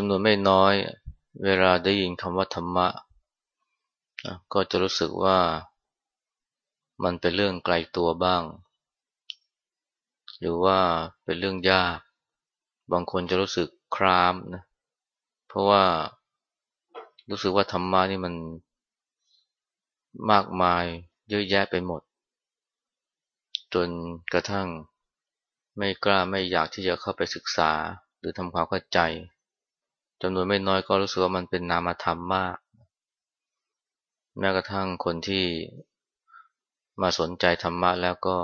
จำนวนไม่น้อย เวลาได้ยินคำว่าธรรมะ ก็จะรู้สึกว่ามันเป็นเรื่องไกลตัวบ้าง หรือว่าเป็นเรื่องยาก บางคนจะรู้สึกครามนะเพราะว่ารู้สึกว่าธรรมะนี่มันมากมายเยอะแยะไปหมด จนกระทั่งไม่กล้าไม่อยากที่จะเข้าไปศึกษาหรือทำความเข้าใจ จำนวนไม่น้อยก็รู้สึกว่ามันเป็นนามธรรมมาก แม้กระทั่งคนที่มาสนใจธรรมะแล้วก็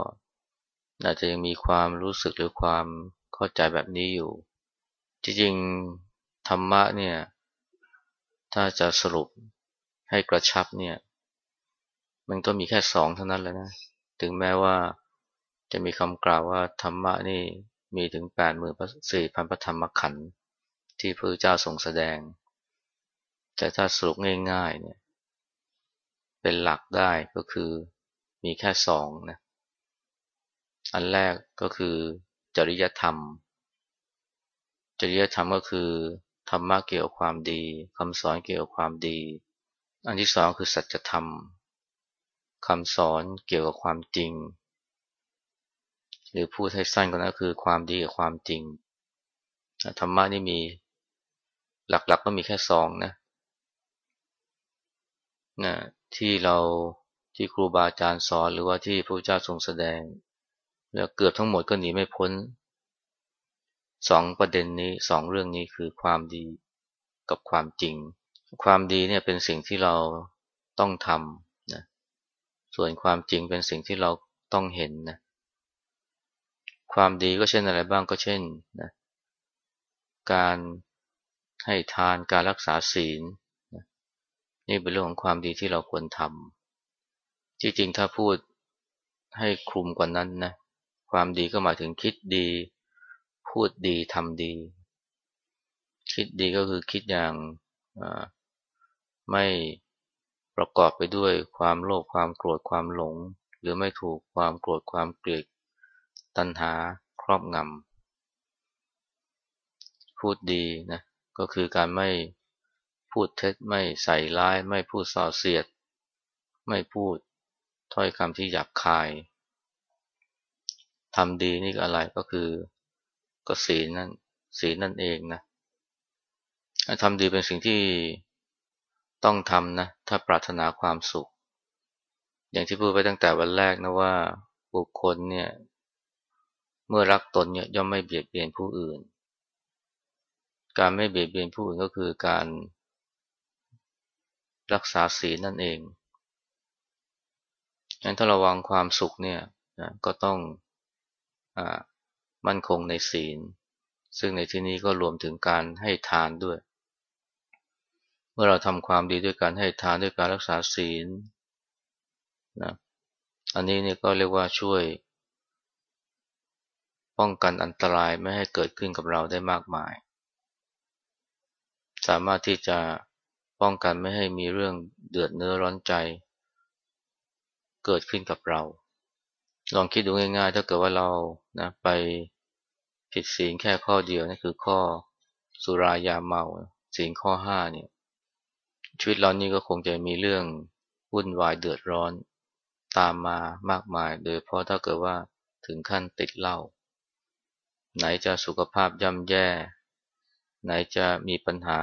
อาจจะยังมีความรู้สึกหรือความเข้าใจแบบนี้อยู่ จริงๆธรรมะเนี่ย ถ้าจะสรุปให้กระชับเนี่ย มันก็มีแค่สองเท่านั้นแหละนะ ถึงแม้ว่าจะมีคำกล่าวว่าธรรมะนี่มีถึงแปดหมื่นสี่พันพระธรรมขันธ์ ที่พระเจ้าทรงแสดง แต่ถ้าสรุปง่ายๆเนี่ยเป็นหลักได้ก็คือมีแค่สองนะอันแรกก็คือจริยธรรม จริยธรรมก็คือธรรมะเกี่ยวกับความดีคำสอนเกี่ยวกับความดี อันที่สองคือสัจธรรมคำสอนเกี่ยวกับความจริง หรือพูดให้สั้นก็นั้นคือความดีกับความจริงธรรมะนี่มี หลักๆกก็มีแค่สองนะนะที่เราที่ครูบาอาจารย์สอนหรือว่าที่พระเจ้าทรงแสดง แล้วเกือบทั้งหมดก็หนีไม่พ้นสองประเด็นนี้สองเรื่องนี้คือความดีกับความจริง ความดีเนี่ยเป็นสิ่งที่เราต้องทำนะส่วนความจริงเป็นสิ่งที่เราต้องเห็นนะความดีก็เช่นอะไรบ้างก็เช่นนะการ ให้ทานการรักษาศีล นี่เป็นเรื่องของความดีที่เราควรทำที่จริงถ้าพูดให้คลุมกว่านั้นนะความดีก็หมายถึงคิดดี พูดดีทำดี คิดดีก็คือคิดอย่างไม่ประกอบไปด้วยความโลภความโกรธความหลง หรือไม่ถูกความโกรธความเกลียดตัณหาครอบงำพูดดีนะ ก็คือการไม่พูดเท็จไม่ใส่ร้าย ไม่พูดส่อเสียด ไม่พูดถ้อยคำที่หยาบคายทำดีนี่อะไรก็คือก็ศีลนั่นศีลนั่นเองนะทำดีเป็นสิ่งที่ต้องทำนะถ้าปรารถนาความสุข อย่างที่พูดไปตั้งแต่วันแรกนะว่าบุคคลเนี่ยเมื่อรักตนเนี่ยย่อมไม่เบียดเบียนผู้อื่น การไม่เบียดเบียนผู้อื่นก็คือการรักษาศีลนั่นเองงั้นถ้าระวังความสุขเนี่ยนะก็ต้องอมั่นคงในศีล ซึ่งในที่นี้ก็รวมถึงการให้ทานด้วย เมื่อเราทำความดีด้วยการให้ทานด้วยการรักษาศีลนะอันนี้นี่ก็เรียกว่าช่วย ป้องกันอันตรายไม่ให้เกิดขึ้นกับเราได้มากมาย สามารถที่จะป้องกันไม่ให้มีเรื่องเดือดเนื้อร้อนใจ เกิดขึ้นกับเรา ลองคิดดูง่ายๆ ถ้าเกิดว่าเรานะไปผิดศีลแค่ข้อเดียวนั่นคือข้อสุรายาเมาศีลข้อห้าเนี่ยชีวิตเรานี่ก็คงจะมีเรื่องวุ่นวายเดือดร้อนตามมามากมาย โดยเพราะถ้าเกิดว่าถึงขั้นติดเหล้าไหนจะสุขภาพย่ำแย่ ไหนจะมีปัญหา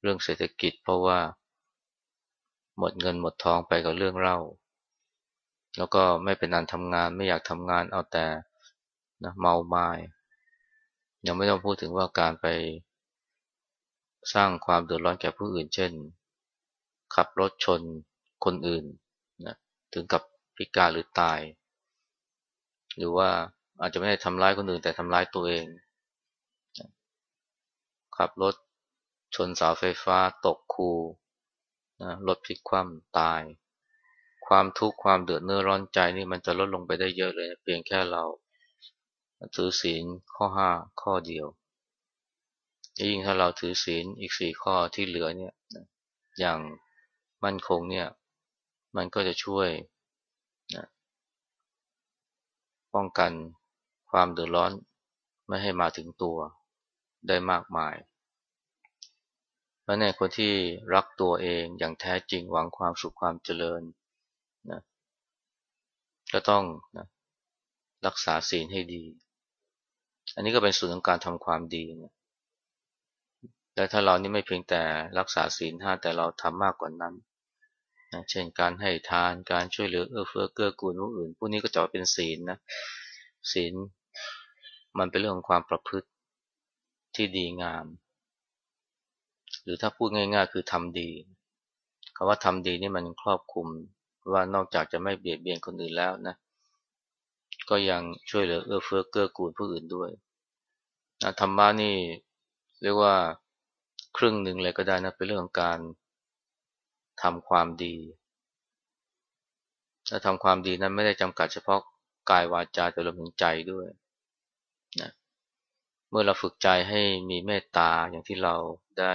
เรื่องเศรษฐกิจ เพราะว่า หมดเงินหมดทองไปกับเรื่องเล่า แล้วก็ไม่เป็นนันทำงานไม่อยากทำงานเอาแต่นะเมาไม้ยังไม่ต้องพูดถึงว่าการไปสร้างความเดือดร้อนแก่ผู้อื่น เช่น ขับรถชนคนอื่นนะถึงกับพิการหรือตาย หรือว่าอาจจะไม่ได้ทำร้ายคนอื่นแต่ทำร้ายตัวเอง ขับรถชนเสาไฟฟ้าตกคูนะรถพลิกคว่ำตาย ความทุกข์ความเดือดเนื้อร้อนใจนี่มันจะลดลงไปได้เยอะเลยเพียงแค่เราถือศีลข้อห้าข้อเดียว ยิ่งถ้าเราถือศีลอีกสี่ข้อที่เหลือเนี่ยอย่างมั่นคงเนี่ย มันก็จะช่วยนะป้องกันความเดือดร้อนไม่ให้มาถึงตัว ได้มากมาย เพราะในคนที่รักตัวเองอย่างแท้จริงหวังความสุขความเจริญนะก็ต้องนะรักษาศีลให้ดี อันนี้ก็เป็นส่วนของการทำความดีนะและถ้าเรานี่ไม่เพียงแต่รักษาศีลห้าแต่เราทำมากกว่านั้นนะเช่นการให้ทานการช่วยเหลือเอื้อเฟื้อเกื้อกูลผู้อื่น พวกนี้ก็จะเป็นศีลนะศีลมันเป็นเรื่องของความประพฤติ ที่ดีงาม หรือถ้าพูดง่าย ๆ คือทำดีคำว่าทำดีนี่มันครอบคลุมว่านอกจากจะไม่เบียดเบียนคนอื่นแล้วนะ ก็ยังช่วยเหลือเอื้อเฟื้อเกื้อกูลผู้อื่นด้วยนะธรรมะนี่เรียกว่าครึ่งหนึ่งเลยก็ได้นะเป็นเรื่องของการทำความดีและทำความดีนั้นไม่ได้จำกัดเฉพาะกายวาจาแต่รวมถึงใจด้วย เมื่อเราฝึกใจให้มีเมตตาอย่างที่เราได้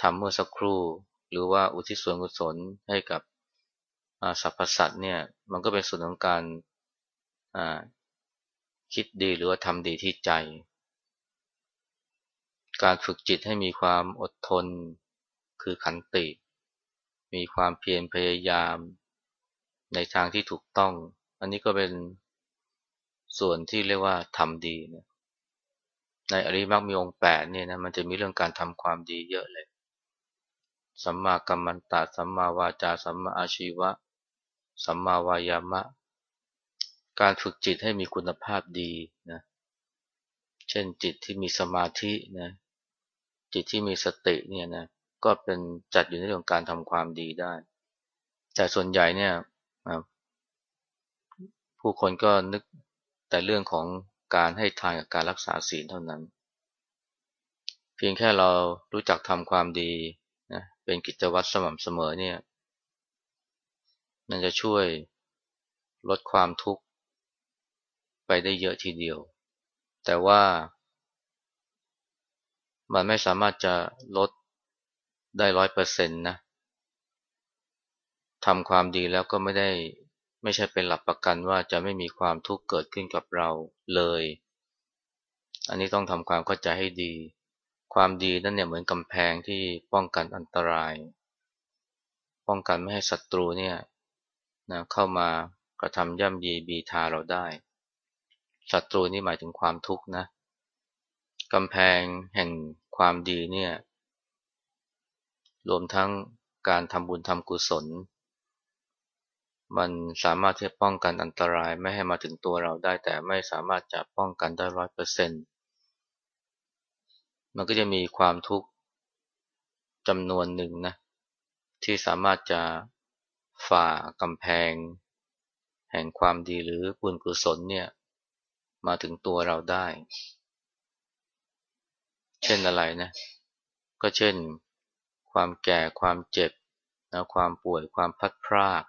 ทำเมื่อสักครู่ หรือว่าอุทิศส่วนกุศลให้กับสรรพสัตว์เนี่ยมันก็เป็นส่วนของการคิดดีหรือว่าทำดีที่ใจ การฝึกจิตให้มีความอดทนคือขันติ มีความเพียรพยายาม ในทางที่ถูกต้อง อันนี้ก็เป็น ส่วนที่เรียกว่าทำดีนะในอริมักมีองค์แปดเนี่ยนะมันจะมีเรื่องการทำความดีเยอะเลย สัมมากัมมันตะสัมมาวาจา สัมมาอาชีวะ สัมมาวายามะ การฝึกจิตให้มีคุณภาพดีนะ เช่นจิตที่มีสมาธินะ จิตที่มีสติเนี่ยนะ ก็เป็นจัดอยู่ในเรื่องการทำความดีได้ แต่ส่วนใหญ่เนี่ยผู้คนก็นึก แต่เรื่องของการให้ทานกับการรักษาศีลเท่านั้น เพียงแค่เรารู้จักทำความดีนะเป็นกิจวัตรสม่ำเสมอเนี่ย มันจะช่วยลดความทุกข์ไปได้เยอะทีเดียว แต่ว่ามันไม่สามารถจะลดได้ร้อยเปอร์เซ็นต์นะทำความดีแล้วก็ไม่ได้ ไม่ใช่เป็นหลักประกันว่าจะไม่มีความทุกข์เกิดขึ้นกับเราเลย อันนี้ต้องทำความเข้าใจให้ดี ความดีนั่นเนี่ยเหมือนกำแพงที่ป้องกันอันตราย ป้องกันไม่ให้ศัตรูเนี่ยนะเข้ามากระทำย่ำยีบีทาเราได้ ศัตรูนี่หมายถึงความทุกข์นะกำแพงแห่งความดีเนี่ยรวมทั้งการทำบุญทำกุศล มันสามารถที่จะป้องกันอันตรายไม่ให้มาถึงตัวเราได้ แต่ไม่สามารถจะป้องกันได้ร้อยเปอร์เซ็นต์มันก็จะมีความทุกข์จำนวนหนึ่งนะที่สามารถจะฝ่ากำแพง แห่งความดีหรือบุญกุศลเนี่ยมาถึงตัวเราได้ เช่นอะไรนะ ก็เช่น ความแก่ความเจ็บนะความป่วยความพัดพราก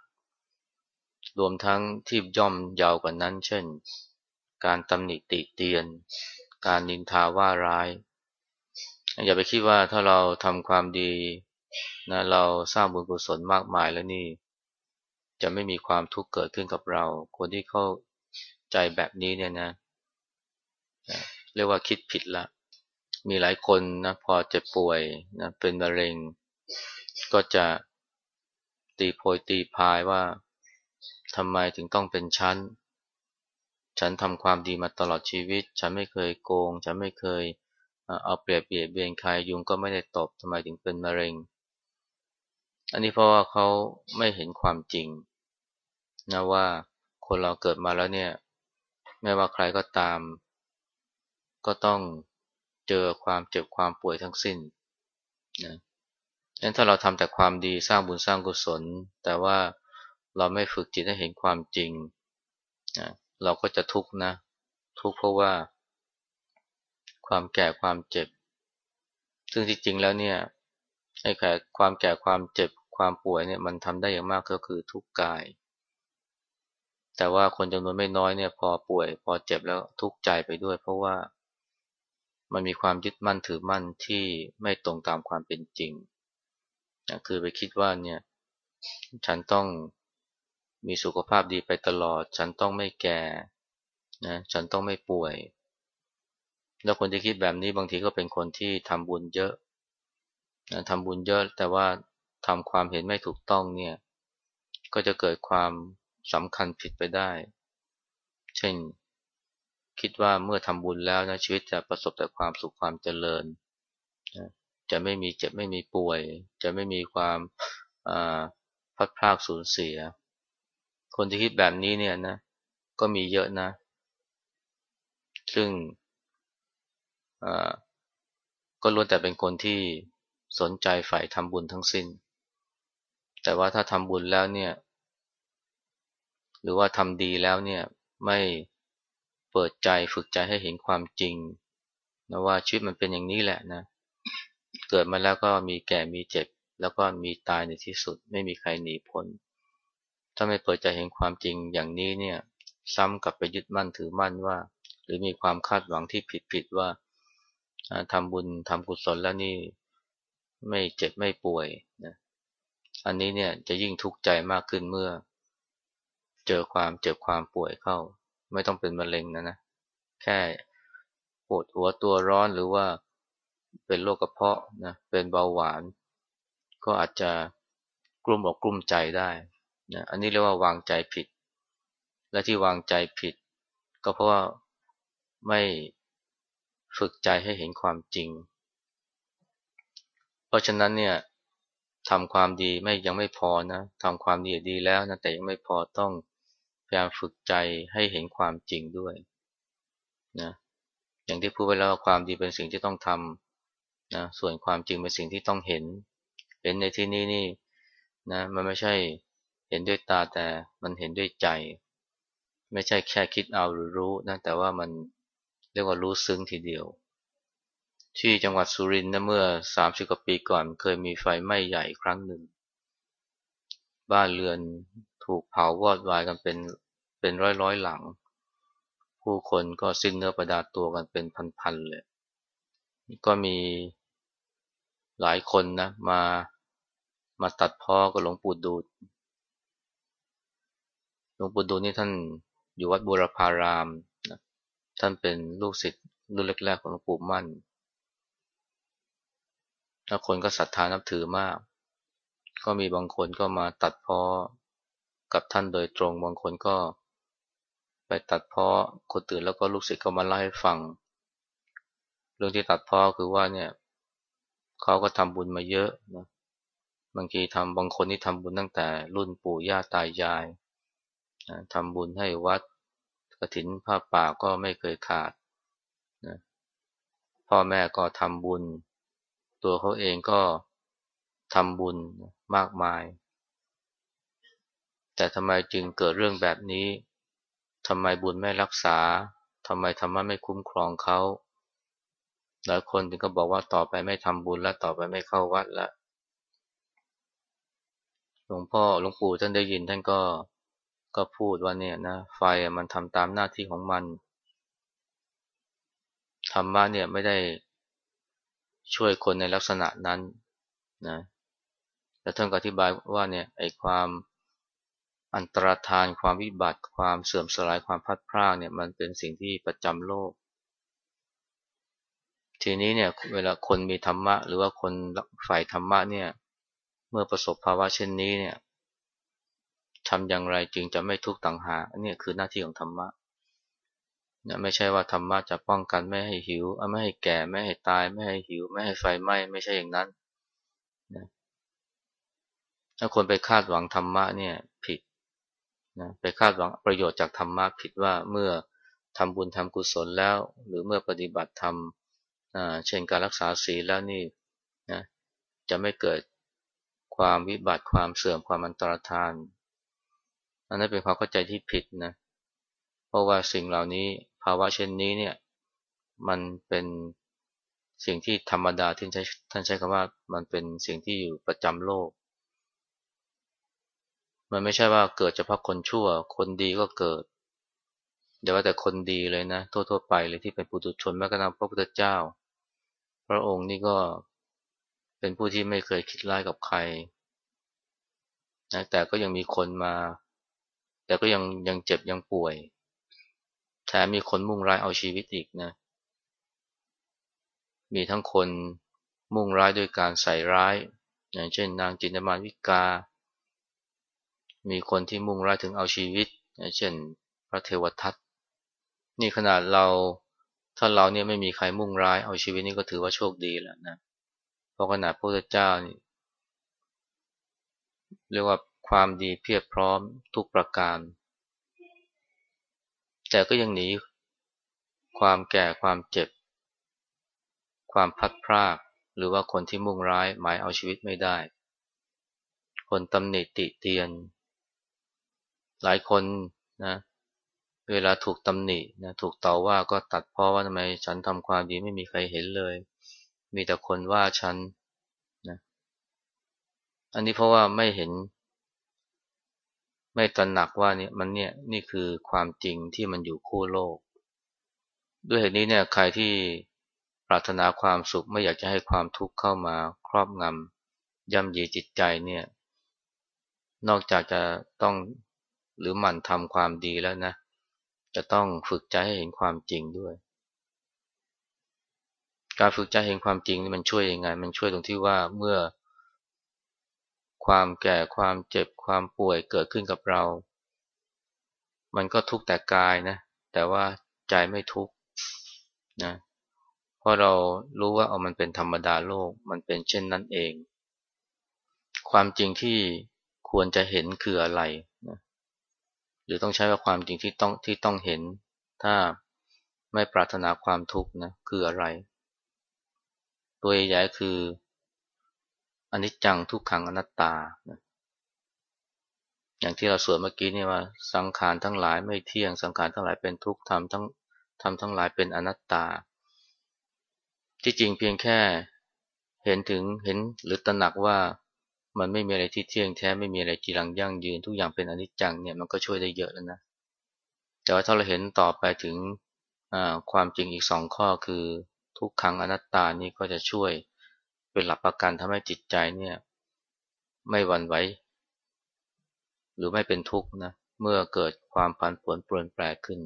รวมทั้งที่ย่อมยาวกว่านั้น เช่น การตำหนิติเตียน การนินทาว่าร้าย อย่าไปคิดว่าถ้าเราทำความดีนะเราสร้างบุญกุศลมากมายแล้วนี่ จะไม่มีความทุกข์เกิดขึ้นกับเรา คนที่เข้าใจแบบนี้เนี่ยนะ เรียกว่าคิดผิดละ มีหลายคนนะพอเจ็บป่วยนะเป็นมะเร็ง ก็จะตีโพยตีพายว่า ทำไมถึงต้องเป็นชั้น ฉันทำความดีมาตลอดชีวิต ฉันไม่เคยโกง ฉันไม่เคยเอาเปรียบเบียดเบียนใครยุงก็ไม่ได้ตบทำไมถึงเป็นมะเร็ง อันนี้เพราะว่าเขาไม่เห็นความจริงนะว่าคนเราเกิดมาแล้วเนี่ยไม่ว่าใครก็ตาม ก็ต้องเจอความเจ็บความป่วยทั้งสิ้นนะงั้นถ้าเราทำแต่ความดีสร้างบุญสร้างกุศล แต่ว่า เราไม่ฝึกจิตให้เห็นความจริงนะเราก็จะทุกข์นะ ทุกข์เพราะว่า ความแก่ความเจ็บ ซึ่งจริงๆแล้วเนี่ยไอ้แค่ความแก่ความเจ็บความป่วยเนี่ยมันทำได้อย่างมากก็คือทุกข์กาย แต่ว่าคนจำนวนไม่น้อยเนี่ยพอป่วย พอเจ็บแล้วทุกข์ใจไปด้วย เพราะว่ามันมีความยึดมั่นถือมั่นที่ไม่ตรงตามความเป็นจริงนะคือไปคิดว่าเนี่ยฉันต้อง มีสุขภาพดีไปตลอด ฉันต้องไม่แก่นะฉันต้องไม่ป่วย แล้วคนที่คิดแบบนี้บางทีก็เป็นคนที่ทำบุญเยอะนะทำบุญเยอะ แต่ว่าทำความเห็นไม่ถูกต้องเนี่ย ก็จะเกิดความสำคัญผิดไปได้ เช่น คิดว่าเมื่อทำบุญแล้วนะชีวิตจะประสบแต่ความสุขความเจริญนะจะไม่มีเจ็บไม่มีป่วย จะไม่มีความพัดพลากสูญเสีย คนที่คิดแบบนี้เนี่ยนะ ก็มีเยอะนะ ซึ่งก็ล้วนแต่เป็นคนที่สนใจฝ่ายทำบุญทั้งสิ้น แต่ว่าถ้าทำบุญแล้วเนี่ย หรือว่าทำดีแล้วเนี่ย ไม่เปิดใจฝึกใจให้เห็นความจริงนะว่าชีวิตมันเป็นอย่างนี้แหละนะ เกิดมาแล้วก็มีแก่มีเจ็บ แล้วก็มีตายในที่สุด ไม่มีใครหนีพ้น ถ้าไม่เปิดใจเห็นความจริงอย่างนี้เนี่ย ซ้ำกลับไปยึดมั่นถือมั่นว่า หรือมีความคาดหวังที่ผิดๆว่าทำบุญทำกุศลแล้วนี่ไม่เจ็บไม่ป่วยนะอันนี้เนี่ยจะยิ่งทุกข์ใจมากขึ้นเมื่อ เจอความเจ็บความป่วยเข้า ไม่ต้องเป็นมะเร็งนะนะแค่ปวดหัวตัวร้อนหรือว่าเป็นโรคกระเพาะนะเป็นเบาหวาน ก็อาจจะกลุ้มอกกลุ้มใจได้ นะอันนี้เรียกว่าวางใจผิด และที่วางใจผิด ก็เพราะว่าไม่ฝึกใจให้เห็นความจริง เพราะฉะนั้นเนี่ยทำความดีไม่ยังไม่พอนะทำความดีดีแล้วนะแต่ยังไม่พอต้องพยายามฝึกใจให้เห็นความจริงด้วยนะอย่างที่พูดไปแล้วความดีเป็นสิ่งที่ต้องทำนะส่วนความจริงเป็นสิ่งที่ต้องเห็น เห็นในที่นี้นี่นะมันไม่ใช่ เห็นด้วยตาแต่มันเห็นด้วยใจ ไม่ใช่แค่คิดเอาหรือรู้นะแต่ว่ามันเรียกว่ารู้ซึ้งทีเดียว ที่จังหวัดสุรินทร์นะเมื่อ30กว่าปีก่อนเคยมีไฟไหม้ใหญ่ครั้งหนึ่ง บ้านเรือนถูกเผาวอดวายกันเป็นเป็นร้อยร้อยหลัง ผู้คนก็สิ้นเนื้อประดาตัวกันเป็นพันๆเลยก็มีหลายคนนะมามาตัดพ้อกับหลวงปู่ดู หลวงปู่ดูลนี่ท่านอยู่วัดบุรพารามนะท่านเป็นลูกศิษย์รุ่นแรกๆของหลวงปู่มั่นแล้วคนก็ศรัทธานับถือมาก ก็มีบางคนก็มาตัดพ้อกับท่านโดยตรง บางคนก็ไปตัดพ้อคนตื่นแล้วก็ลูกศิษย์ก็มาเล่าให้ฟัง เรื่องที่ตัดพ้อคือว่าเนี่ยเขาก็ทำบุญมาเยอะนะ บางทีทำบางคนที่ทำบุญตั้งแต่รุ่นปู่ย่าตายาย ทำบุญให้วัดกระถินผ้าป่าก็ไม่เคยขาดนะพ่อแม่ก็ทำบุญ ตัวเขาเองก็ทำบุญมากมาย แต่ทำไมจึงเกิดเรื่องแบบนี้ทำไมบุญไม่รักษาทำไมธรรมะไม่คุ้มครองเขาหลายคนถึงก็บอกว่าต่อไปไม่ทำบุญแล้วต่อไปไม่เข้าวัดล้วหลวงพ่อหลวงปู่ท่านได้ยินท่านก็ ก็พูดว่าเนี่ยนะไฟมันทำตามหน้าที่ของมันธรรมะเนี่ยไม่ได้ช่วยคนในลักษณะนั้นนะแต่ท่านก็อธิบายว่าเนี่ยไอ้ความอันตรธานความวิบัติความเสื่อมสลายความพัดพรากเนี่ยมันเป็นสิ่งที่ประจำโลก ทีนี้เนี่ยเวลาคนมีธรรมะ หรือว่าคนฝ่ายธรรมะเนี่ยเมื่อประสบภาวะเช่นนี้เนี่ย ทำอย่างไรจึงจะไม่ทุกข์ต่างหากนนี้คือหน้าที่ของธรรมะนะไม่ใช่ว่าธรรมะจะป้องกันไม่ให้หิว ไม่ให้แก่ไม่ให้ตาย ไม่ให้หิว ไม่ให้ไฟไหม้ไม่ใช่อย่างนั้นนะถ้าคนไปคาดหวังธรรมะเนี่ยผิดนะไปคาดหวังประโยชน์จากธรรมะผิดว่าเมื่อทำบุญทำกุศลแล้ว หรือเมื่อปฏิบัติธรรมเช่นการรักษาศีลแล้วนี่นะจะไม่เกิดความวิบัติความเสื่อมความอันตรธาน อันนั้นเป็นความเข้าใจที่ผิดนะ เพราะว่าสิ่งเหล่านี้ภาวะเช่นนี้เนี่ย มันเป็นสิ่งที่ธรรมดาที่ใช้ท่านใช้คำว่ามันเป็นสิ่งที่อยู่ประจำโลก มันไม่ใช่ว่าเกิดเฉพาะคนชั่ว คนดีก็เกิดเดี๋ยวว่าแต่คนดีเลยนะทั่วๆไปเลยที่เป็นปุถุชนแม้กระทั่งพระพุทธเจ้า พระองค์นี่ก็เป็นผู้ที่ไม่เคยคิดร้ายกับใครนะแต่ก็ยังมีคนมา แต่ก็ยังยังเจ็บยังป่วยแถมมีคนมุ่งร้ายเอาชีวิตอีกนะ มีทั้งคนมุ่งร้ายด้วยการใส่ร้าย อย่างเช่น นางจินตมานวิกา มีคนที่มุ่งร้ายถึงเอาชีวิต อย่างเช่น พระเทวทัต นี่ขนาดเราถ้าเราเนี่ยไม่มีใครมุ่งร้ายเอาชีวิตนี่ก็ถือว่าโชคดีแล้วนะ เพราะขนาดพระพุทธเจ้านี่เรียกว่า ความดีเพียบพร้อมทุกประการ แต่ก็ยังหนีความแก่ความเจ็บ ความพัดพราก หรือว่าคนที่มุ่งร้ายหมายเอาชีวิตไม่ได้ คนตำหนิติเตียน หลายคนนะเวลาถูกตำหนินะถูกต่อว่าก็ตัดเพราะว่าทำไมฉันทำความดีไม่มีใครเห็นเลย มีแต่คนว่าฉันนะอันนี้เพราะว่าไม่เห็น ไม่ตระหนักว่าเนี่ยมันเนี่ยนี่คือความจริงที่มันอยู่คู่โลก ด้วยเหตุนี้เนี่ยใครที่ปรารถนาความสุขไม่อยากจะให้ความทุกข์เข้ามาครอบงำย่ำยีจิตใจเนี่ย นอกจากจะต้องหรือหมั่นทำความดีแล้วนะ จะต้องฝึกใจให้เห็นความจริงด้วย การฝึกใจเห็นความจริงนี่มันช่วยยังไง มันช่วยตรงที่ว่าเมื่อ ความแก่ความเจ็บความป่วยเกิดขึ้นกับเรา มันก็ทุกข์แต่กายนะ แต่ว่าใจไม่ทุกข์นะเพราะเรารู้ว่าเอามันเป็นธรรมดาโลกมันเป็นเช่นนั้นเอง ความจริงที่ควรจะเห็นคืออะไรนะหรือต้องใช้ว่าความจริงที่ต้องที่ต้องเห็น ถ้าไม่ปรารถนาความทุกข์นะคืออะไร ตัวใหญ่คือ อนิจจังทุกขังอนัตตา อย่างที่เราสวดเมื่อกี้นี่ว่าสังขารทั้งหลายไม่เที่ยงสังขารทั้งหลายเป็นทุกข์ทำทั้งทำทั้งหลายเป็นอนัตตา ที่จริงเพียงแค่เห็นถึงเห็นหรือตระหนักว่ามันไม่มีอะไรที่เที่ยงแท้ไม่มีอะไรจีรังยั่งยืนทุกอย่างเป็นอนิจจังเนี่ยมันก็ช่วยได้เยอะแล้วนะแต่ว่าถ้าเราเห็นต่อไปถึงความจริงอีกสองข้อคือทุกขังอนัตตานี่ก็จะช่วย เป็นหลักประกันทำให้จิตใจเนี่ย ไม่หวั่นไหวหรือไม่เป็นทุกข์นะเมื่อเกิดความผันผวนเปลี่ยนแปลงขึ้น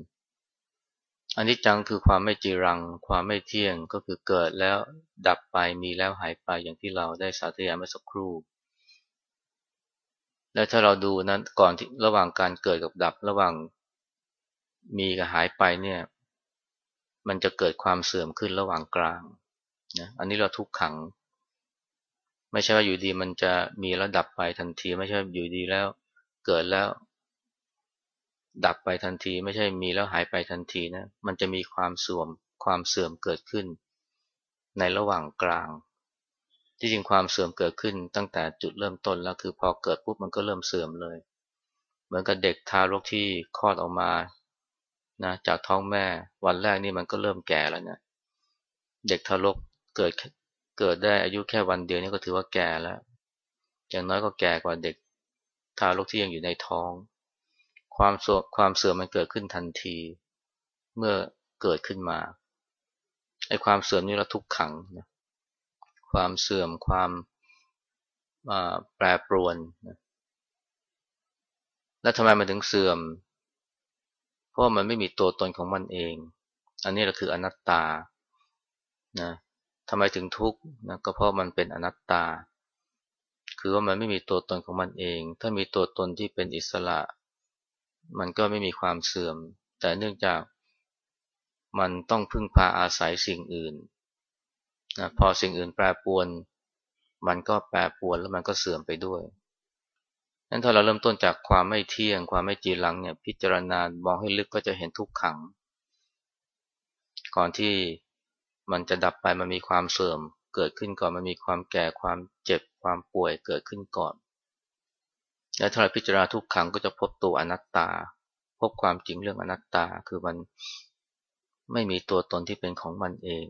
อันนี้จังคือความไม่จีรัง ความไม่เที่ยงก็คือเกิดแล้วดับไปมีแล้วหายไปอย่างที่เราได้สาธยายเมื่อสักครู่ และถ้าเราดูนั้นก่อนที่ระหว่างการเกิดกับดับระหว่างมีกับหายไปเนี่ย มันจะเกิดความเสื่อมขึ้นระหว่างกลางนะอันนี้เราทุกขัง ไม่ใช่ว่าอยู่ดีมันจะมีแล้วดับไปทันที ไม่ใช่อยู่ดีแล้วเกิดแล้ว ดับไปทันที ไม่ใช่มีแล้วหายไปทันทีนะมันจะมีความเสื่อมความเสื่อมเกิดขึ้น ในระหว่างกลาง ที่จริงความเสื่อมเกิดขึ้นตั้งแต่จุดเริ่มต้นแล้วคือพอเกิดปุ๊บมันก็เริ่มเสื่อมเลย เหมือนกับเด็กทารกที่คลอดออกมานะจากท้องแม่วันแรกนี่มันก็เริ่มแก่แล้วนะเด็กทารกเกิด เกิดได้อายุแค่วันเดียวนี่ก็ถือว่าแก่แล้ว อย่างน้อยก็แก่กว่าเด็กทารกที่ยังอยู่ในท้อง ความเสื่อมความเสื่อมมันเกิดขึ้นทันที เมื่อเกิดขึ้นมาไอ้ความเสื่อมนี่เราทุกขังนะความเสื่อมความแปรปรวนนะแล้วทำไมมันถึงเสื่อม เพราะมันไม่มีตัวตนของมันเอง อันนี้เราคืออนัตตานะ ทำไมถึงทุกข์นะก็เพราะมันเป็นอนัตตา คือว่ามันไม่มีตัวตนของมันเอง ถ้ามีตัวตนที่เป็นอิสระ มันก็ไม่มีความเสื่อม แต่เนื่องจากมันต้องพึ่งพาอาศัยสิ่งอื่นนะพอสิ่งอื่นแปรปวน มันก็แปรปวนแล้วมันก็เสื่อมไปด้วยนั้นถ้าเราเริ่มต้นจากความไม่เที่ยง ความไม่จีรังเนี่ยพิจารณามองให้ลึกก็จะเห็นทุกขัง ก่อนที่ มันจะดับไปมันมีความเสื่อมเกิดขึ้นก่อนมันมีความแก่ความเจ็บความป่วยเกิดขึ้นก่อน และถ้าเราพิจารณาทุกขังก็จะพบตัวอนัตตา พบความจริงเรื่องอนัตตาคือมันไม่มีตัวตนที่เป็นของมันเอง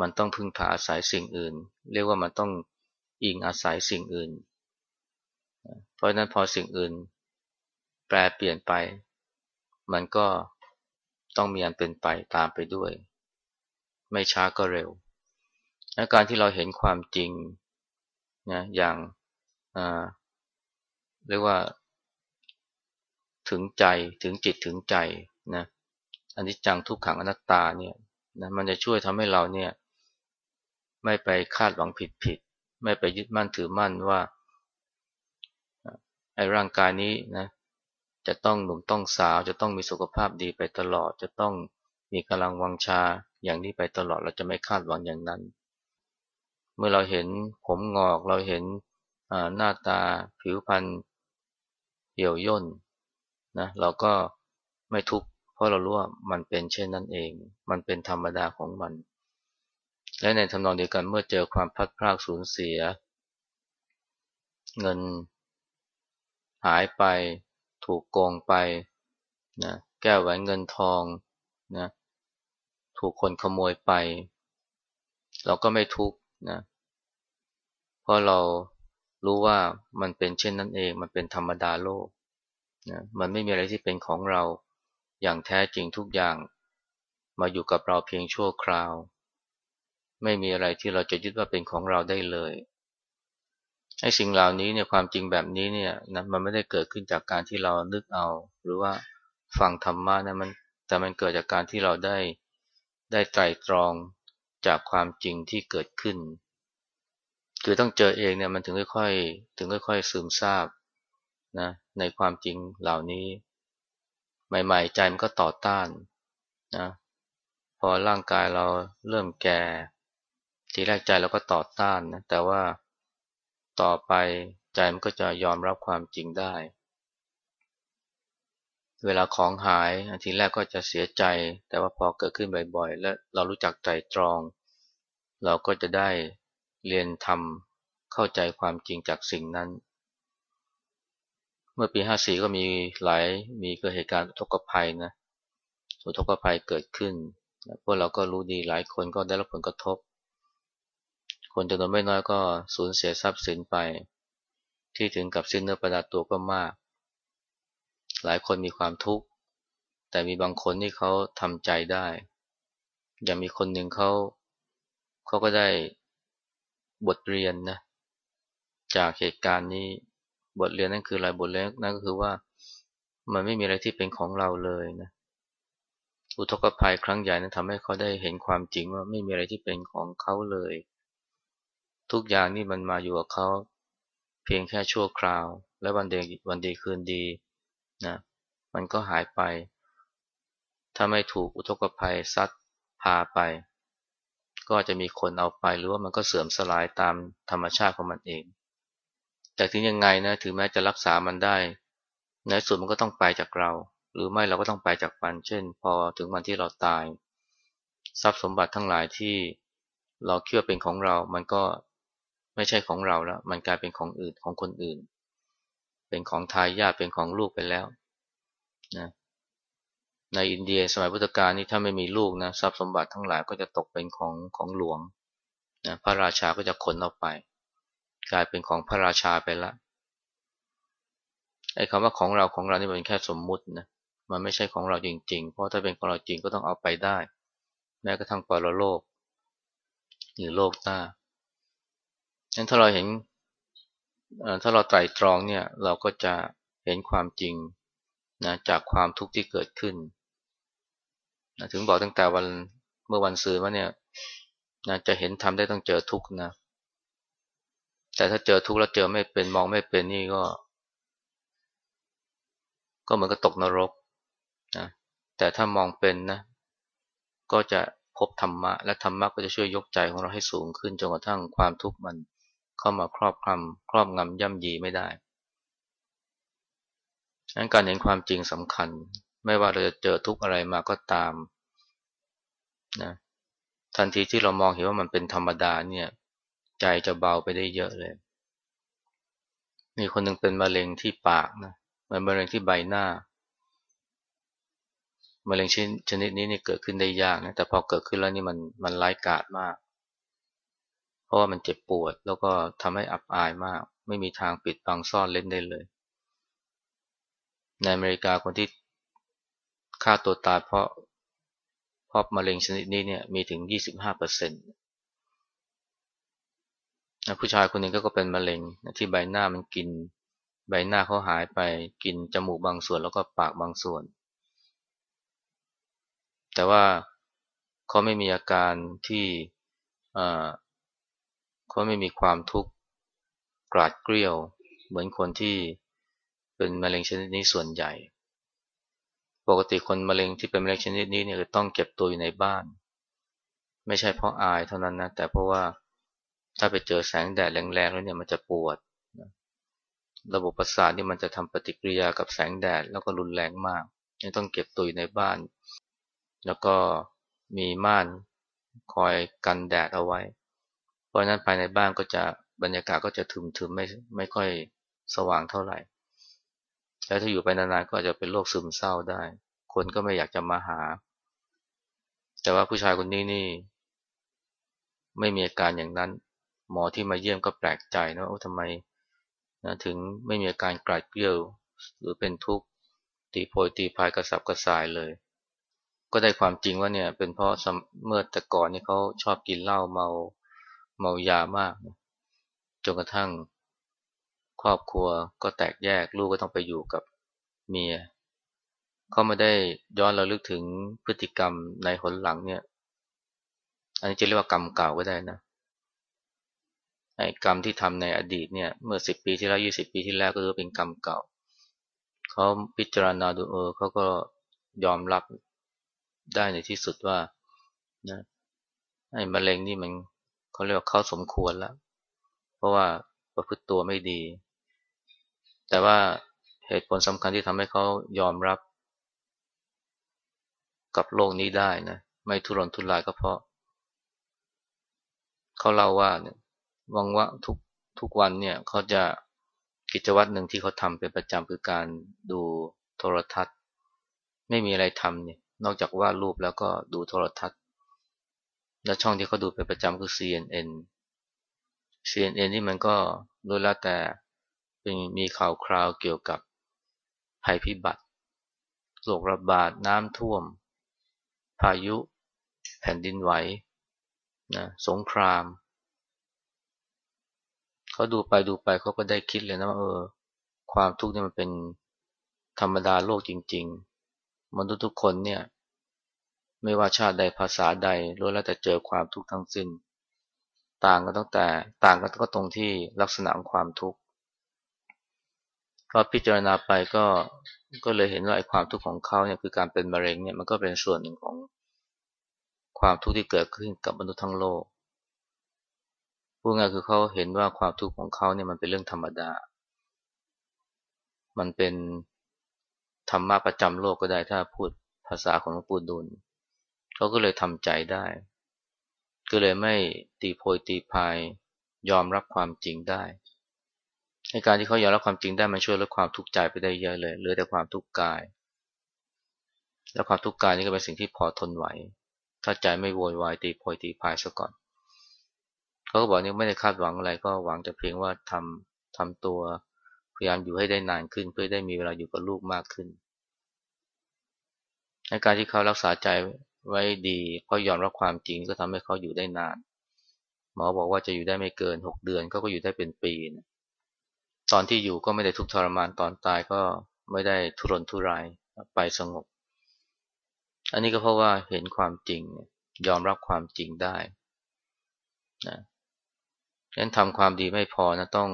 มันต้องพึ่งพาอาศัยสิ่งอื่น เรียกว่ามันต้องอิงอาศัยสิ่งอื่น เพราะฉะนั้นพอสิ่งอื่น แปลเปลี่ยนไป มันก็ต้องมีอันเป็นไปตามไปด้วย ไม่ช้าก็เร็วและการที่เราเห็นความจริงนะอย่างเรียกว่า ถึงใจถึงจิตถึงใจนะอันนี้จังทุกขังอนัตตาเนี่ยนะมันจะช่วยทำให้เราเนี่ย ไม่ไปคาดหวังผิดผิดไม่ไปยึดมั่นถือมั่นว่าไอ้ร่างกายนี้นะจะต้องหนุ่มต้องสาวจะต้องมีสุขภาพดีไปตลอดจะต้อง มีกำลังวังชาอย่างนี้ไปตลอดเราจะไม่คาดหวังอย่างนั้น เมื่อเราเห็นผมงอกเราเห็นหน้าตาผิวพรรณเหี่ยวย่นนะเราก็ไม่ทุกข์เพราะเรารู้ว่ามันเป็นเช่นนั้นเอง มันเป็นธรรมดาของมัน และในทำนองเดียวกันเมื่อเจอความพัดพรากสูญเสีย เงินหายไป ถูกโกงไปนะแก้วแหวนเงินทอง นะถูกคนขโมยไป เราก็ไม่ทุกข์นะเพราะเรารู้ว่ามันเป็นเช่นนั้นเอง มันเป็นธรรมดาโลกนะมันไม่มีอะไรที่เป็นของเราอย่างแท้จริงทุกอย่าง มาอยู่กับเราเพียงชั่วคราว ไม่มีอะไรที่เราจะยึดว่าเป็นของเราได้เลยไอ้สิ่งเหล่านี้เนี่ยความจริงแบบนี้เนี่ยนะมันไม่ได้เกิดขึ้นจากการที่เรานึกเอา หรือว่าฟังธรรมะนะมัน แต่มันเกิดจากการที่เราได้ได้ไตรตรองจากความจริงที่เกิดขึ้น คือต้องเจอเองเนี่ยมันถึงค่อยๆ ถึงค่อยๆ ซึมซาบนะในความจริงเหล่านี้ ใหม่ๆ ใจมันก็ต่อต้านนะพอร่างกายเราเริ่มแก่ ทีแรกใจเราก็ต่อต้านนะแต่ว่าต่อไปใจมันก็จะยอมรับความจริงได้ เวลาของหายอันทีแรกก็จะเสียใจ แต่ว่าพอเกิดขึ้นบ่อยๆ และเรารู้จักใจตรอง เราก็จะได้เรียนทำเข้าใจความจริงจากสิ่งนั้น เมื่อปี 54 ก็มีหลายมีเกิดเหตุการณ์อุทกภัยนะอุทกภัยเกิดขึ้นพวกเราก็รู้ดีหลายคนก็ได้รับผลกระทบ คนจำนวนไม่น้อยก็สูญเสียทรัพย์สินไป ที่ถึงกับสิ้นเนื้อประดาตัวก็มาก หลายคนมีความทุกข์แต่มีบางคนที่เขาทำใจได้ อย่างมีคนหนึ่งเขาเขาก็ได้บทเรียนนะจากเหตุการณ์นี้บทเรียนนั่นคืออะไรบทเรียนนั่นก็คือว่ามันไม่มีอะไรที่เป็นของเราเลยนะอุทกภัยครั้งใหญ่นั้นทำให้เขาได้เห็นความจริงว่าไม่มีอะไรที่เป็นของเขาเลย ทุกอย่างนี่มันมาอยู่กับเขาเพียงแค่ชั่วคราว และวันเดีวันดีคืนดี นะมันก็หายไป ถ้าไม่ถูกอุทกภัยซัดพาไป ก็จะมีคนเอาไปหรือว่ามันก็เสื่อมสลายตามธรรมชาติของมันเอง แต่ถึงยังไงนะถึงแม้จะรักษามันได้ ในสุดมันก็ต้องไปจากเรา หรือไม่เราก็ต้องไปจากมัน เช่น พอถึงวันที่เราตาย ทรัพย์สมบัติทั้งหลายที่เราเชื่อเป็นของเรา มันก็ไม่ใช่ของเราแล้ว มันกลายเป็นของอื่นของคนอื่น เป็นของทายาทเป็นของลูกไปแล้วนะในอินเดียสมัยพุทธกาลนี่ถ้าไม่มีลูกนะทรัพย์สมบัติทั้งหลายก็จะตกเป็นของของหลวงนะพระราชาก็จะขนออกไป กลายเป็นของพระราชาไปละไอ้คำว่าของเราของเรานี่เป็นแค่สมมุตินะมันไม่ใช่ของเราจริง ๆ เพราะถ้าเป็นของเราจริงก็ต้องเอาไปได้ แม้กระทั่งปรโลก หรือโลกหน้างั้นถ้าเราเห็น ถ้าเราไตรตรองเนี่ยเราก็จะเห็นความจริงนะจากความทุกข์ที่เกิดขึ้นนะถึงบอกตั้งแต่วันเมื่อวันซื้อว่าเนี่ยนะจะเห็นทำได้ต้องเจอทุกข์นะ แต่ถ้าเจอทุกข์แล้วเจอไม่เป็นมองไม่เป็นนี่ก็ ก็เหมือนกับตกนรกนะแต่ถ้ามองเป็นนะ ก็จะพบธรรมะ และธรรมะก็จะช่วยยกใจของเราให้สูงขึ้นจนกระทั่งความทุกข์มัน เข้ามาครอบคำครอบงำย่ำยีไม่ได้ดังนั้นการเห็นความจริงสำคัญ ไม่ว่าเราจะเจอทุกอะไรมาก็ตามนะทันทีที่เรามองเห็นว่ามันเป็นธรรมดาเนี่ยใจจะเบาไปได้เยอะเลย มีคนหนึ่งเป็นมะเร็งที่ปากนะมันมะเร็งที่ใบหน้ามะเร็งชนิดนี้นี่เกิดขึ้นได้ยากนะแต่พอเกิดขึ้นแล้วนี่มันมันร้ายกาจมาก เพราะว่ามันเจ็บปวด แล้วก็ทำให้อับอายมาก ไม่มีทางปิดบังซ่อนเล่นได้เลย ในอเมริกาคนที่ฆ่าตัวตายเพราะเพราะมะเร็งชนิดนี้เนี่ยมีถึง 25เปอร์เซ็นต์ผู้ชายคนหนึ่งก็เป็นมะเร็งที่ใบหน้ามันกิน ใบหน้าเขาหายไปกินจมูกบางส่วนแล้วก็ปากบางส่วน แต่ว่าเขาไม่มีอาการที่ เขาไม่มีความทุกข์กราดเกลียว เหมือนคนที่เป็นมะเร็งชนิดนี้ส่วนใหญ่ ปกติคนมะเร็งที่เป็นมะเร็งชนิดนี้เนี่ยต้องเก็บตัวอยู่ในบ้าน ไม่ใช่เพราะอายเท่านั้นนะแต่เพราะว่าถ้าไปเจอแสงแดดแรงๆแล้วเนี่ยมันจะปวด ระบบประสาทนี่มันจะทำปฏิกิริยากับแสงแดดแล้วก็รุนแรงมากยังต้องเก็บตัวอยู่ในบ้าน แล้วก็มีม่านคอยกันแดดเอาไว้ ราะนั้นภายในบ้านก็จะบรรยากาศก็จะทึมๆไม่ไม่ค่อยสว่างเท่าไหร่ แล้วถ้าอยู่ไปนานๆก็อาจจะเป็นโรคซึมเศร้าได้ คนก็ไม่อยากจะมาหา แต่ว่าผู้ชายคนนี้นี่ ไม่มีอาการอย่างนั้น หมอที่มาเยี่ยมก็แปลกใจนะว่าทำไมนะถึงไม่มีอาการกลาดเกลียวหรือเป็นทุกข์ตีโพยตีพายกระสับกระส่ายเลย ก็ได้ความจริงว่าเนี่ยเป็นเพราะเมื่อแต่ก่อนนี่เขาชอบกินเหล้าเมา เมายามากจนกระทั่ง ครอบครัวก็แตกแยกลูกก็ต้องไปอยู่กับเมียเขาไม่ได้ย้อนเราลึกถึงพฤติกรรมในหนหลังเนี่ย อันนี้จะเรียกว่ากรรมเก่าก็ได้นะไอ้กรรมที่ทำในอดีตเนี่ย เมื่อสิบปีที่แล้วยี่สิบปีที่แล้วก็ถือเป็นกรรมเก่าเขาพิจารณาดูเออเขาก็ยอมรับได้ในที่สุดว่านะไอ้มะเร็งนี่มัน เขาเรียกว่าเขาสมควรแล้ว เพราะว่าประพฤติตัวไม่ดี แต่ว่าเหตุผลสำคัญที่ทำให้เขายอมรับ กับโลกนี้ได้นะไม่ทุรนทุรายก็เพราะ เขาเล่าว่าเนี่ยวังว่าทุกทุกวันเนี่ยเขาจะกิจวัตรหนึ่งที่เขาทำเป็นประจำคือการดูโทรทัศน์ ไม่มีอะไรทำเนี่ยนอกจากวาดรูปแล้วก็ดูโทรทัศน์ และช่องที่เขาดูเป็นประจำคือ CNN CNN นี่มันก็รู้แล้วแต่เป็นมีข่าวคราวเกี่ยวกับภัยพิบัติโรคระบาดน้ำท่วม พายุ แผ่นดินไหวนะสงคราม เขาดูไปดูไปเขาก็ได้คิดเลยนะว่าเออ ความทุกข์นี่มันเป็นธรรมดาโลกจริง ๆ มนุษย์ทุกคนเนี่ย ไม่ว่าชาติใดภาษาใดล้วนแล้วแต่เจอความทุกข์ทั้งสิ้น ต่างกันตั้งแต่ต่างกันก็ตรงที่ลักษณะของความทุกข์ก็พิจารณาไปก็ก็เลยเห็นว่าไอ้ความทุกข์ของเขาเนี่ยคือการเป็นมะเร็งเนี่ยมันก็เป็นส่วนหนึ่งของความทุกข์ที่เกิดขึ้นกับมนุษย์ทั้งโลกพูดง่ายคือเขาเห็นว่าความทุกข์ของเขาเนี่ยมันเป็นเรื่องธรรมดา มันเป็นธรรมะประจำโลกก็ได้ถ้าพูดภาษาของหลวงปู่ดุล เขาก็เลยทำใจได้ ก็เลยไม่ตีโพยตีพายยอมรับความจริงได้ในการที่เขายอมรับความจริงได้มันช่วยลดความทุกข์ใจไปได้เยอะเลยเหลือแต่ความทุกข์กาย แล้วความทุกข์กายนี่ก็เป็นสิ่งที่พอทนไหว ถ้าใจไม่โวยวายตีโพยตีพายซะก่อน เขาก็บอกนี่ไม่ได้คาดหวังอะไรก็หวังแต่เพียงว่าทำทำตัวพยายามอยู่ให้ได้นานขึ้น เพื่อได้มีเวลาอยู่กับลูกมากขึ้นในการที่เขารักษาใจ ไว้ดีเพราะยอมรับความจริงก็ทำให้เขาอยู่ได้นาน หมอบอกว่าจะอยู่ได้ไม่เกินหกเดือนเขาก็อยู่ได้เป็นปีนะตอนที่อยู่ก็ไม่ได้ทุกทรมานตอนตายก็ไม่ได้ทุรนทุรายไปสงบ อันนี้ก็เพราะว่าเห็นความจริง ยอมรับความจริงได้นะฉะนั้นทำความดีไม่พอนะต้อง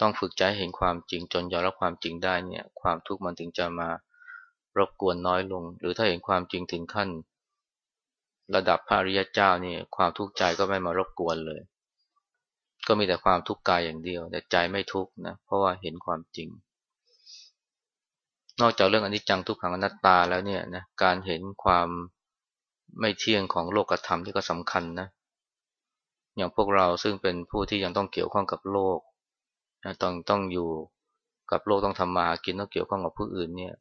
ต้องฝึกใจเห็นความจริงจนยอมรับความจริงได้เนี่ย ความทุกข์มันถึงจะมา รบกวนน้อยลง หรือถ้าเห็นความจริงถึงขั้น ระดับพระริยเจ้านี่ความทุกข์ใจก็ไม่มารบกวนเลย ก็มีแต่ความทุกข์กายอย่างเดียว แต่ใจไม่ทุกข์นะเพราะว่าเห็นความจริง นอกจากเรื่องอนิจจังทุกขังอนัตตาแล้วเนี่ยนะการเห็นความไม่เที่ยงของโลกธรรมที่ก็สำคัญนะอย่างพวกเราซึ่งเป็นผู้ที่ยังต้องเกี่ยวข้องกับโลกต้องต้องอยู่กับโลกต้องทำมาหากินต้องเกี่ยวข้องกับผู้อื่นเนี่ย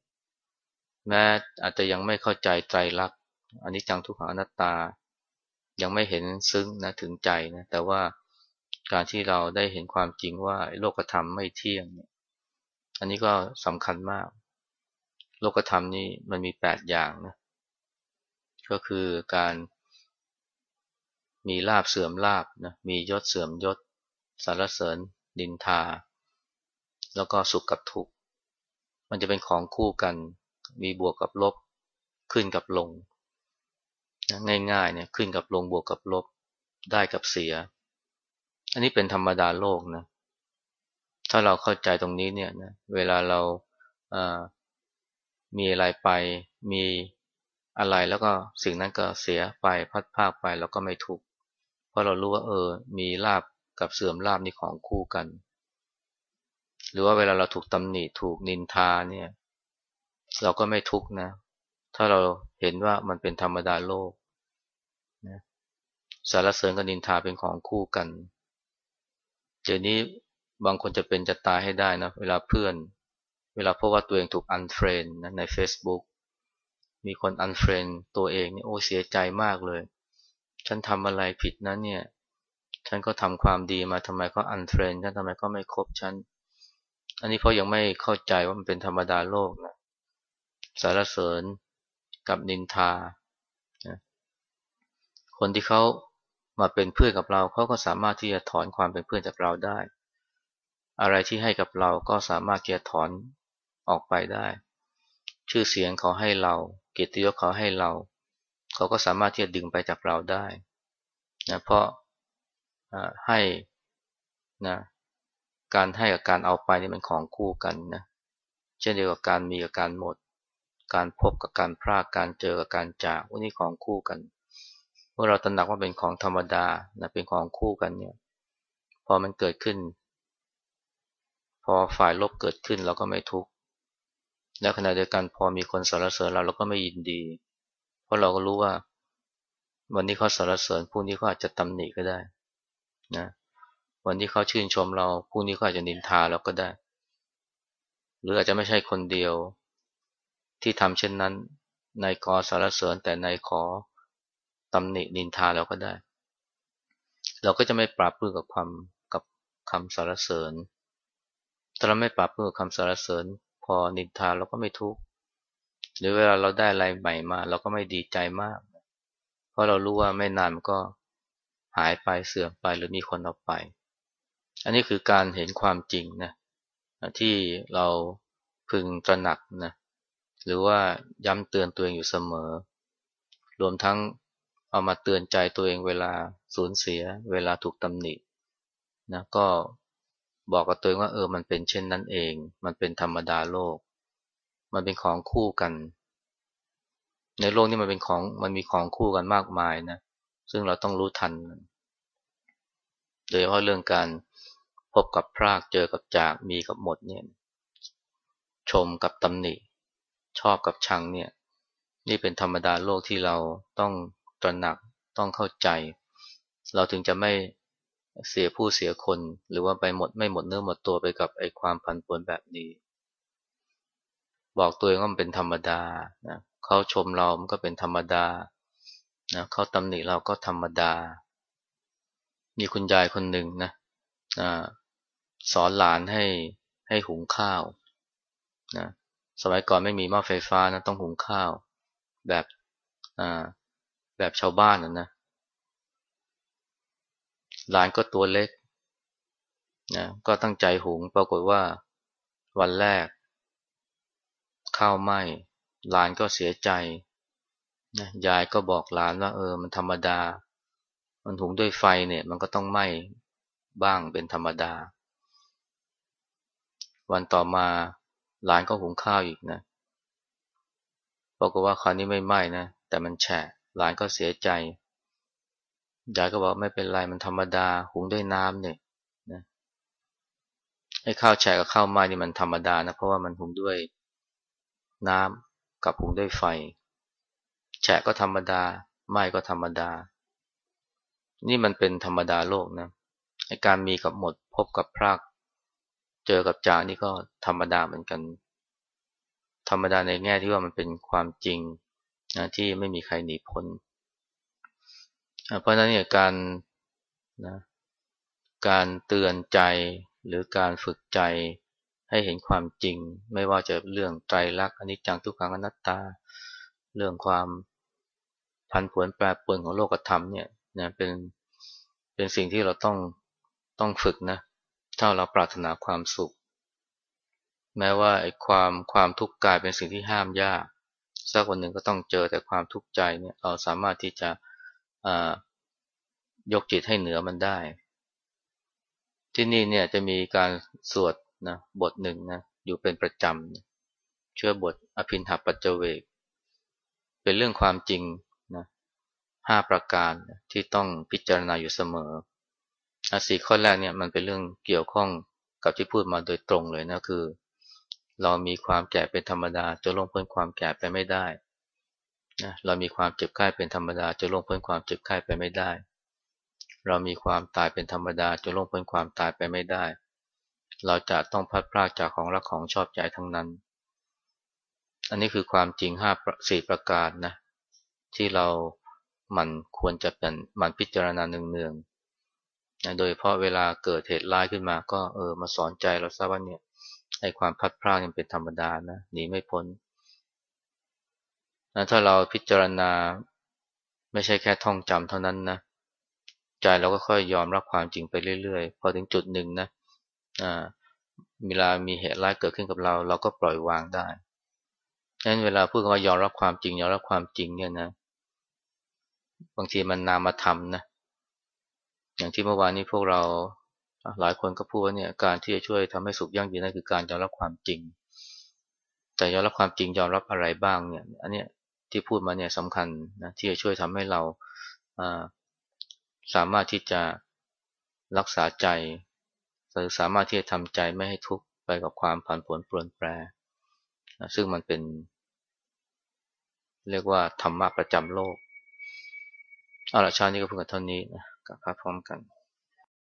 แม้อาจจะยังไม่เข้าใจใจรักอันนี้จังทุกขังอนัตตา ยังไม่เห็นซึ้งนะถึงใจนะแต่ว่าการที่เราได้เห็นความจริงว่าโลกธรรมไม่เที่ยงเนี่ยอันนี้ก็สำคัญมาก โลกธรรมนี่มันมีแปดอย่างนะก็คือการมีลาบเสื่อมลาบนะมียศเสื่อมยศสารเสริญ ดินทา แล้วก็สุขกับทุกข์มันจะเป็นของคู่กัน มีบวกกับลบ ขึ้นกับลงง่ายๆเนี่ยขึ้นกับลงบวกกับลบได้กับเสีย อันนี้เป็นธรรมดาโลกนะถ้าเราเข้าใจตรงนี้เนี่ยนะเวลาเรามีอะไรไปมีอะไรแล้วก็สิ่งนั้นก็เสียไปพัดภาคไปเราก็ไม่ทุกข์เพราะเรารู้ว่าเออ มีลาบกับเสื่อมลาบนี่ของคู่กัน หรือว่าเวลาเราถูกตำหนิถูกนินทาเนี่ย เราก็ไม่ทุกข์นะ ถ้าเราเห็นว่ามันเป็นธรรมดาโลกนะสารเสริญกับนินทาเป็นของคู่กัน เดี๋ยวนี้บางคนจะเป็นจะตายให้ได้นะ เวลาเพื่อน เวลาพบว่าตัวเองถูก unfriend นะใน Facebook มีคน unfriend ตัวเองนี่โอ้เสียใจมากเลย ฉันทำอะไรผิดนะเนี่ย ฉันก็ทำความดีมาทำไมก็ unfriend ฉันทำไมก็ไม่คบฉัน อันนี้เพราะยังไม่เข้าใจว่ามันเป็นธรรมดาโลกนะ สรรเสริญกับนินทา คนที่เขามาเป็นเพื่อนกับเราเขาก็สามารถที่จะถอนความเป็นเพื่อนจากเราได้ อะไรที่ให้กับเราก็สามารถที่จะถอนออกไปได้ ชื่อเสียงเขาให้เรา เกียรติยศเขาให้เรา เขาก็สามารถที่จะดึงไปจากเราได้นะเพราะให้นะการให้กับการเอาไปนี่มันของคู่กันนะเช่นเดียวกับการมีกับการหมด การพบกับการพรากการเจอกับการจากวันนี้ของคู่กันเมื่อเราตระหนักว่าเป็นของธรรมดานะเป็นของคู่กันเนี่ยพอมันเกิดขึ้น พอฝ่ายลบเกิดขึ้นเราก็ไม่ทุกข์และขณะเดียวกันพอมีคนสรรเสริญเราเราก็ไม่ยินดี เพราะเราก็รู้ว่า วันนี้เขาสรรเสริญพรุ่งนี้เขาอาจจะตำหนิก็ได้นะวันที่เขาชื่นชมเราพรุ่งนี้เขาอาจจะนินทาเราก็ได้ หรืออาจจะไม่ใช่คนเดียว ที่ทำเช่นนั้นในกอสารเสริญแต่ในขอตำหนินินทาเราก็ได้ เราก็จะไม่ปราบพื้นกับความกับคำสรรเสริญถ้าเราไม่ปราบพื้นกับคำสรรเสริญ พอนินทาเราก็ไม่ทุกข์หรือเวลาเราได้อะไรใหม่มา เราก็ไม่ดีใจมาก เพราะเรารู้ว่าไม่นานมันก็หายไปเสื่อมไปหรือมีคนเอาไป อันนี้คือการเห็นความจริงนะที่เราพึงตระหนักนะ หรือว่าย้ำเตือนตัวเองอยู่เสมอ รวมทั้งเอามาเตือนใจตัวเองเวลาสูญเสีย เวลาถูกตำหนินะก็บอกกับตัวเองว่าเออมันเป็นเช่นนั้นเอง มันเป็นธรรมดาโลก มันเป็นของคู่กัน ในโลกนี้มันเป็นของมันมีของคู่กันมากมายนะซึ่งเราต้องรู้ทัน โดยเฉพาะเรื่องการพบกับพรากเจอกับจากมีกับหมดเนี่ยชมกับตำหนิ ชอบกับชังเนี่ย นี่เป็นธรรมดาโลกที่เราต้องตระหนักต้องเข้าใจ เราถึงจะไม่เสียผู้เสียคน หรือว่าไปหมดไม่หมดเนื้อหมดตัวไปกับไอ้ความพันปวนแบบนี้ บอกตัวเองว่ามันเป็นธรรมดานะเขาชมเรามันก็เป็นธรรมดานะเขาตำหนิเราก็ธรรมดา มีคุณยายคนหนึ่งนะสอนหลานให้ให้หุงข้าวนะ สมัยก่อนไม่มีหม้อไฟฟ้านะต้องหุงข้าวแบบแบบชาวบ้านนะนะหลานก็ตัวเล็กนะก็ตั้งใจหุงปรากฏว่าวันแรก ข้าวไหม้หลานก็เสียใจนะยายก็บอกหลานว่าเออมันธรรมดา มันหุงด้วยไฟเนี่ย มันก็ต้องไหม้บ้างเป็นธรรมดา วันต่อมา หลานก็หุงข้าวอีกนะปรากว่าคราวนี้ไม่ไหม้นะ แต่มันแฉะหลานก็เสียใจยายก็บอกไม่เป็นไรมันธรรมดา หุงด้วยน้ำเนี่ยนะไอ้ข้าวแฉะกับข้าวไหม้นี่มันธรรมดานะ เพราะว่ามันหุงด้วยน้ำกับหุงด้วยไฟ แฉะก็ธรรมดาไหม้ก็ธรรมดา นี่มันเป็นธรรมดาโลกนะไอ้การมีกับหมดพบกับพราก เจอกับจานี่ก็ธรรมดาเหมือนกัน ธรรมดาในแง่ที่ว่ามันเป็นความจริงนะที่ไม่มีใครหนีพ้น เพราะนั้นเนี่ยการนะการเตือนใจหรือการฝึกใจให้เห็นความจริง ไม่ว่าจะเรื่องไตรลักษณ์อนิจจังทุกขังอนัตตา เรื่องความพันผวนแปรปรวนของโลกธรรมเนี่ยนะเป็นเป็นสิ่งที่เราต้องต้องฝึกนะ ถ้าเราปรารถนาความสุข แม้ว่าไอ้ความความทุกข์กายเป็นสิ่งที่ห้ามยากสักวันหนึ่งก็ต้องเจอแต่ความทุกข์ใจเนี่ยเราสามารถที่จะยกจิตให้เหนือมันได้ ที่นี่เนี่ยจะมีการสวดนะบทหนึ่งนะอยู่เป็นประจำเชื่อบทอภินหปัจเจเวก เป็นเรื่องความจริงนะห้าประการที่ต้องพิจารณาอยู่เสมอ สี่ข้อแรกเนี่ยมันเป็นเรื่องเกี่ยวข้องกับที่พูดมาโดยตรงเลยนะคือ เรามีความแก่เป็นธรรมดาจะล่วงพ้นความแก่ไปไม่ได้นะเรามีความเจ็บไข้เป็นธรรมดาจะล่วงพ้นความเจ็บไข้ไปไม่ได้ เรามีความตายเป็นธรรมดาจะล่วงพ้นความตายไปไม่ได้ เราจะต้องพัดพลากจากของรักของชอบใจทั้งนั้น อันนี้คือความจริงห้าสี่ประการนะที่เรามันควรจะเป็นมันพิจารณาเนืองๆ นะโดยเพราะเวลาเกิดเหตุร้ายขึ้นมาก็เออมาสอนใจเราซะว่าเนี่ยไอ้ความพัดพลาดยังเป็นธรรมดานะหนีไม่พ้นนะถ้าเราพิจารณาไม่ใช่แค่ท่องจำเท่านั้นนะใจเราก็ค่อยยอมรับความจริงไปเรื่อยๆ พอถึงจุดหนึ่งนะอ่าเวลามีเหตุร้ายเกิดขึ้นกับเรา เราก็ปล่อยวางได้ดังนั้นเวลาพูดว่ายอมรับความจริงยอมรับความจริงเนี่ยนะ บางทีมันนามธรรมนะ อย่างที่เมื่อวานนี้พวกเราหลายคนก็พูดว่าเนี่ยการที่จะช่วยทำให้สุขยั่งยืนนั่นคือการยอมรับความจริง แต่ยอมรับความจริงยอมรับอะไรบ้างเนี่ยอันเนี้ยที่พูดมาเนี่ยสำคัญนะที่จะช่วยทำให้เราสามารถที่จะรักษาใจหรือสามารถที่จะทำใจไม่ให้ทุกข์ไปกับความผันผวนปรนแปรนะซึ่งมันเป็น เรียกว่าธรรมะประจำโลกเอาละชาตินี้ก็เพิ่งกันเท่านี้นะ กับพระพร้อมกัน